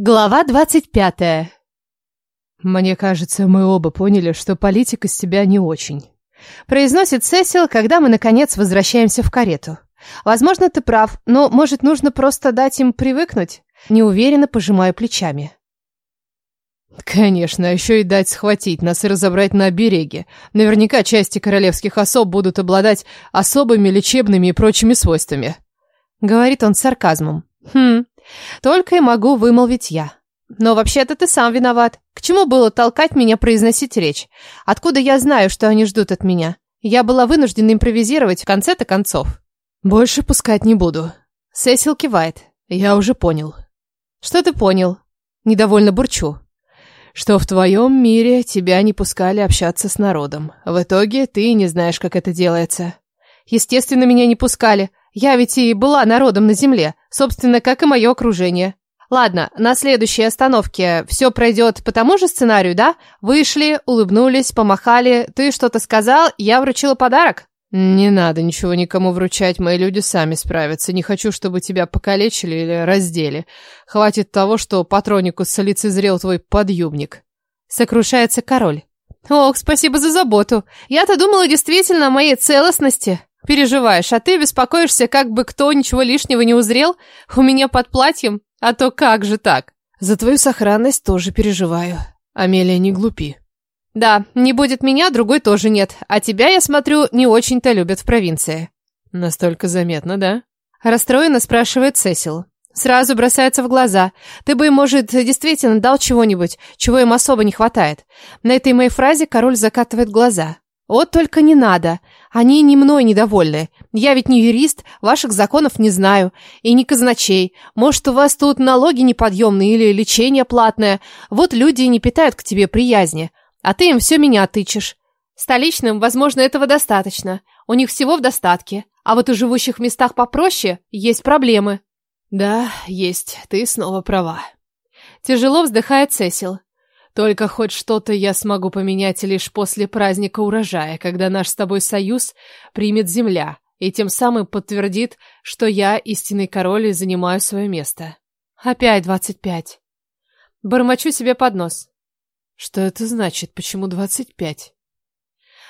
Глава двадцать пятая. Мне кажется, мы оба поняли, что политик из тебя не очень. Произносит Сесил, когда мы, наконец, возвращаемся в карету. Возможно, ты прав, но, может, нужно просто дать им привыкнуть? Неуверенно пожимаю плечами. Конечно, еще и дать схватить нас и разобрать на береге. Наверняка части королевских особ будут обладать особыми лечебными и прочими свойствами. Говорит он с сарказмом. Хм, только и могу вымолвить я. Но вообще-то ты сам виноват. К чему было толкать меня произносить речь? Откуда я знаю, что они ждут от меня? Я была вынуждена импровизировать в конце-то концов. Больше пускать не буду. Сесил кивает. Я уже понял. Что ты понял? Недовольно бурчу. Что в твоем мире тебя не пускали общаться с народом. В итоге ты не знаешь, как это делается. Естественно, меня не пускали. Я ведь и была народом на земле, собственно, как и мое окружение. Ладно, на следующей остановке все пройдет по тому же сценарию, да? Вышли, улыбнулись, помахали, ты что-то сказал, я вручила подарок? Не надо ничего никому вручать, мои люди сами справятся. Не хочу, чтобы тебя покалечили или раздели. Хватит того, что патроникус лицезрел твой подъюбник. Сокрушается король. Ох, спасибо за заботу. Я-то думала действительно о моей целостности. Переживаешь, а ты беспокоишься, как бы кто ничего лишнего не узрел у меня под платьем? А то как же так? За твою сохранность тоже переживаю. Амелия, не глупи. Да, не будет меня, другой тоже нет. А тебя, я смотрю, не очень-то любят в провинции. Настолько заметно, да? Расстроенно спрашивает Сесил. Сразу бросается в глаза. Ты бы, может, действительно дал чего-нибудь, чего им особо не хватает. На этой моей фразе король закатывает глаза. Вот только не надо. Они не мной недовольны. Я ведь не юрист, ваших законов не знаю. И не казначей. Может, у вас тут налоги неподъемные или лечение платное. Вот люди не питают к тебе приязни. А ты им все меня тычешь. Столичным, возможно, этого достаточно. У них всего в достатке. А вот у живущих в местах попроще есть проблемы. Да, есть. Ты снова права. Тяжело вздыхает Сесил. Только хоть что-то я смогу поменять лишь после праздника урожая, когда наш с тобой союз примет земля и тем самым подтвердит, что я истинный король и занимаю свое место. Опять двадцать пять. Бормочу себе под нос. Что это значит? Почему двадцать пять?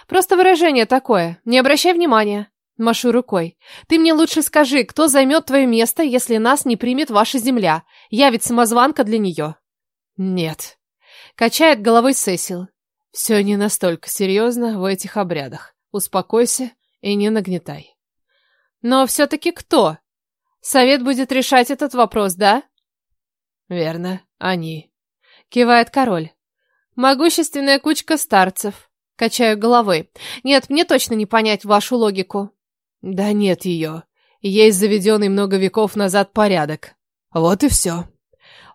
Просто выражение такое. Не обращай внимания. Машу рукой. Ты мне лучше скажи, кто займет твое место, если нас не примет ваша земля? Я ведь самозванка для нее. Нет. Качает головой Сесил. Все не настолько серьезно в этих обрядах. Успокойся и не нагнетай. Но все-таки кто? Совет будет решать этот вопрос, да? Верно, они. Кивает король. Могущественная кучка старцев. Качаю головой. Нет, мне точно не понять вашу логику. Да нет ее. Есть заведенный много веков назад порядок. Вот и все.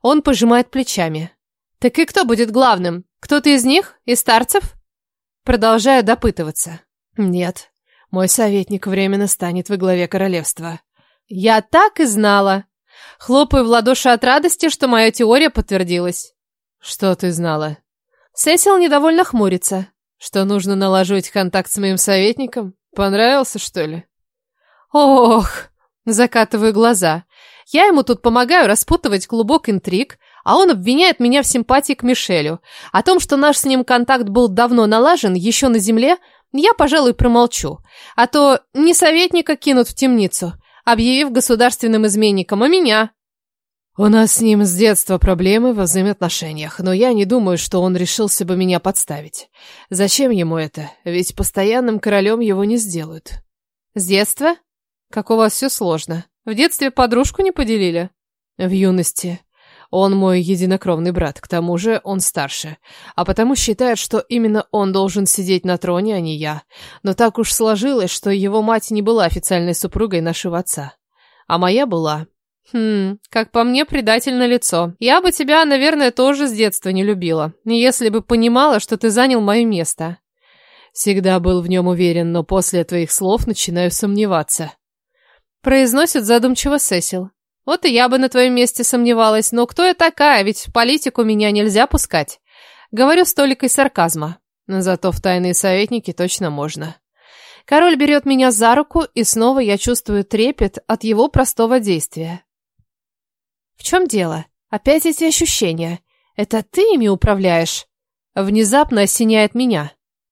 Он пожимает плечами. Так и кто будет главным? Кто-то из них? Из старцев? Продолжаю допытываться. Нет. Мой советник временно станет во главе королевства. Я так и знала. Хлопаю в ладоши от радости, что моя теория подтвердилась. Что ты знала? Сесил недовольно хмурится. Что нужно налаживать контакт с моим советником? Понравился, что ли? Ох, закатываю глаза. Я ему тут помогаю распутывать клубок интриг, а он обвиняет меня в симпатии к Мишелю. О том, что наш с ним контакт был давно налажен, еще на земле, я, пожалуй, промолчу. А то не советника кинут в темницу, объявив государственным изменником, а меня. У нас с ним с детства проблемы во взаимоотношениях, но я не думаю, что он решился бы меня подставить. Зачем ему это? Ведь постоянным королем его не сделают. С детства? Как у вас все сложно. В детстве подружку не поделили? В юности. Он мой единокровный брат, к тому же он старше, а потому считает, что именно он должен сидеть на троне, а не я. Но так уж сложилось, что его мать не была официальной супругой нашего отца. А моя была. Хм, как по мне, предательно лицо. Я бы тебя, наверное, тоже с детства не любила, если бы понимала, что ты занял мое место. Всегда был в нем уверен, но после твоих слов начинаю сомневаться. Произносит задумчиво Сесил. Вот и я бы на твоем месте сомневалась, но кто я такая, ведь в политику меня нельзя пускать. Говорю с толикой сарказма. Но зато в тайные советники точно можно. Король берет меня за руку, и снова я чувствую трепет от его простого действия. В чем дело? Опять эти ощущения. Это ты ими управляешь? Внезапно осеняет меня.